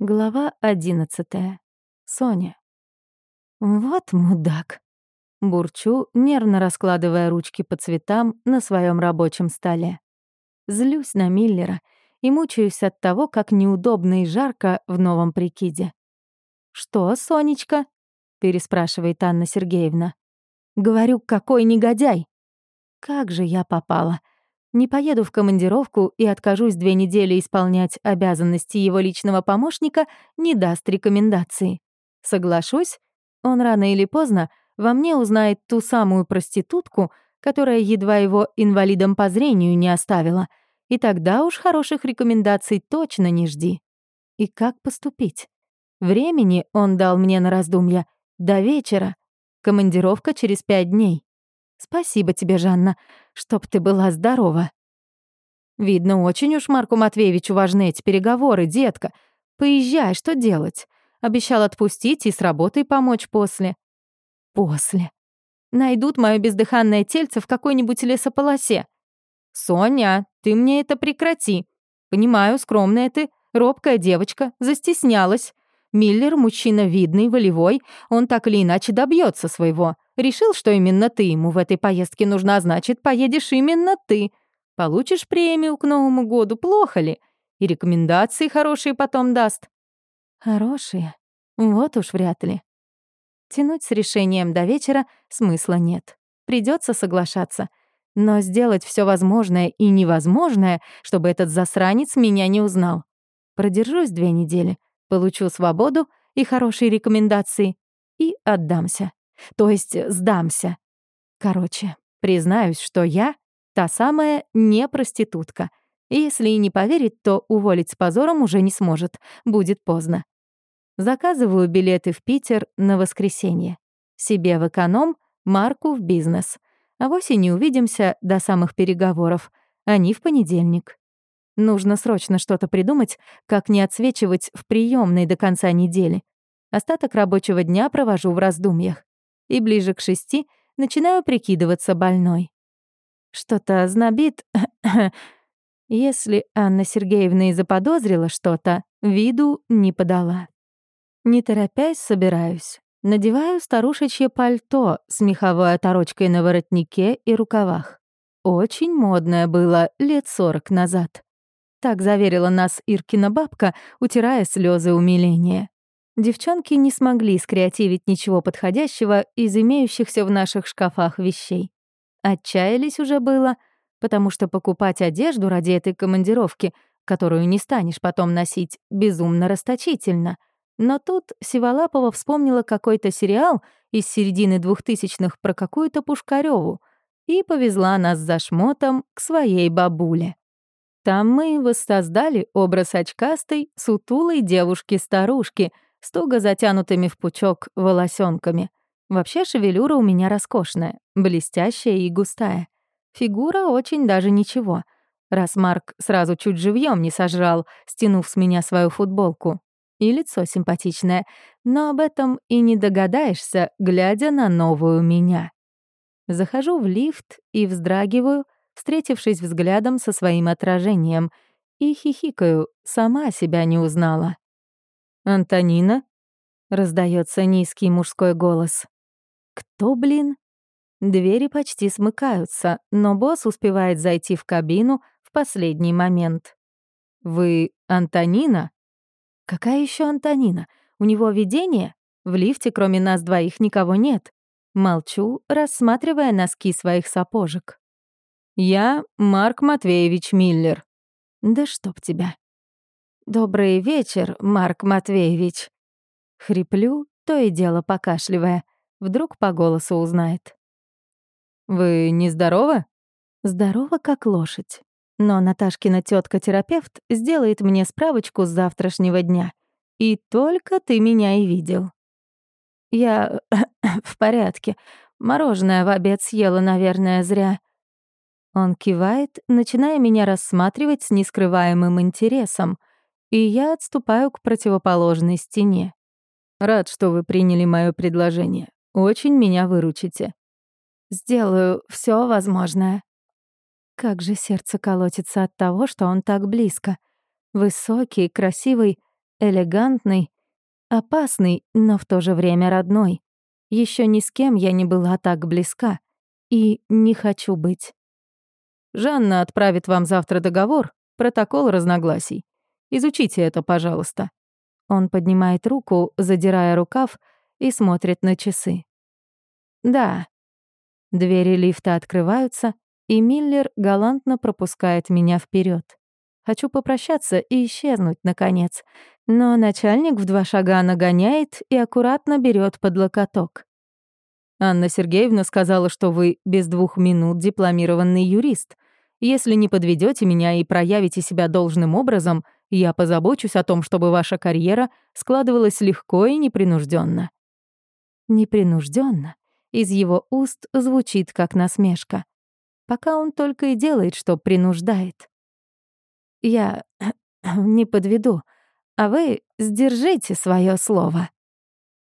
Глава одиннадцатая. Соня. Вот мудак. Бурчу, нервно раскладывая ручки по цветам на своем рабочем столе. Злюсь на Миллера и мучаюсь от того, как неудобно и жарко в новом прикиде. «Что, Сонечка?» — переспрашивает Анна Сергеевна. «Говорю, какой негодяй!» Как же я попала? Не поеду в командировку и откажусь две недели исполнять обязанности его личного помощника, не даст рекомендации. Соглашусь, он рано или поздно во мне узнает ту самую проститутку, которая едва его инвалидом по зрению не оставила, и тогда уж хороших рекомендаций точно не жди. И как поступить? Времени он дал мне на раздумья. До вечера. Командировка через пять дней. Спасибо тебе, Жанна, чтоб ты была здорова. Видно, очень уж Марку Матвеевичу важны эти переговоры, детка. Поезжай, что делать? Обещал отпустить и с работой помочь после. После. Найдут мое бездыханное тельце в какой-нибудь лесополосе. Соня, ты мне это прекрати. Понимаю, скромная ты, робкая девочка, застеснялась. Миллер — мужчина видный, волевой, он так или иначе добьется своего. Решил, что именно ты ему в этой поездке нужна, значит, поедешь именно ты. Получишь премию к Новому году, плохо ли? И рекомендации хорошие потом даст. Хорошие? Вот уж вряд ли. Тянуть с решением до вечера смысла нет. Придется соглашаться. Но сделать все возможное и невозможное, чтобы этот засранец меня не узнал. Продержусь две недели — Получу свободу и хорошие рекомендации и отдамся. То есть сдамся. Короче, признаюсь, что я та самая не проститутка. Если и не поверит, то уволить с позором уже не сможет. Будет поздно. Заказываю билеты в Питер на воскресенье. Себе в эконом, Марку в бизнес. А вовсе не увидимся до самых переговоров. Они в понедельник. Нужно срочно что-то придумать, как не отсвечивать в приемной до конца недели. Остаток рабочего дня провожу в раздумьях. И ближе к шести начинаю прикидываться больной. Что-то знобит. Если Анна Сергеевна и заподозрила что-то, виду не подала. Не торопясь, собираюсь. Надеваю старушечье пальто с меховой оторочкой на воротнике и рукавах. Очень модное было лет сорок назад. Так заверила нас Иркина бабка, утирая слезы умиления. Девчонки не смогли скреативить ничего подходящего из имеющихся в наших шкафах вещей. Отчаялись уже было, потому что покупать одежду ради этой командировки, которую не станешь потом носить, безумно расточительно. Но тут Сиволапова вспомнила какой-то сериал из середины двухтысячных про какую-то Пушкарёву и повезла нас за шмотом к своей бабуле. Там мы воссоздали образ очкастой, сутулой девушки-старушки с туго затянутыми в пучок волосенками. Вообще шевелюра у меня роскошная, блестящая и густая. Фигура очень даже ничего. Раз Марк сразу чуть живьем не сожрал, стянув с меня свою футболку. И лицо симпатичное, но об этом и не догадаешься, глядя на новую меня. Захожу в лифт и вздрагиваю — встретившись взглядом со своим отражением, и хихикаю, сама себя не узнала. «Антонина?» — раздается низкий мужской голос. «Кто, блин?» Двери почти смыкаются, но босс успевает зайти в кабину в последний момент. «Вы Антонина?» «Какая еще Антонина? У него видение? В лифте кроме нас двоих никого нет». Молчу, рассматривая носки своих сапожек. «Я Марк Матвеевич Миллер». «Да чтоб тебя». «Добрый вечер, Марк Матвеевич». Хриплю, то и дело покашливая. Вдруг по голосу узнает. «Вы нездоровы?» «Здорова, как лошадь. Но Наташкина тетка терапевт сделает мне справочку с завтрашнего дня. И только ты меня и видел». «Я в порядке. Мороженое в обед съела, наверное, зря. Он кивает, начиная меня рассматривать с нескрываемым интересом, и я отступаю к противоположной стене. «Рад, что вы приняли мое предложение. Очень меня выручите». «Сделаю все возможное». Как же сердце колотится от того, что он так близко. Высокий, красивый, элегантный, опасный, но в то же время родной. Еще ни с кем я не была так близка и не хочу быть. Жанна отправит вам завтра договор, протокол разногласий. Изучите это, пожалуйста. Он поднимает руку, задирая рукав, и смотрит на часы. Да. Двери лифта открываются, и Миллер галантно пропускает меня вперед. Хочу попрощаться и исчезнуть, наконец. Но начальник в два шага нагоняет и аккуратно берет под локоток. Анна Сергеевна сказала, что вы без двух минут дипломированный юрист. Если не подведете меня и проявите себя должным образом, я позабочусь о том, чтобы ваша карьера складывалась легко и непринужденно. Непринужденно из его уст звучит как насмешка. Пока он только и делает, что принуждает. Я не подведу, а вы сдержите свое слово.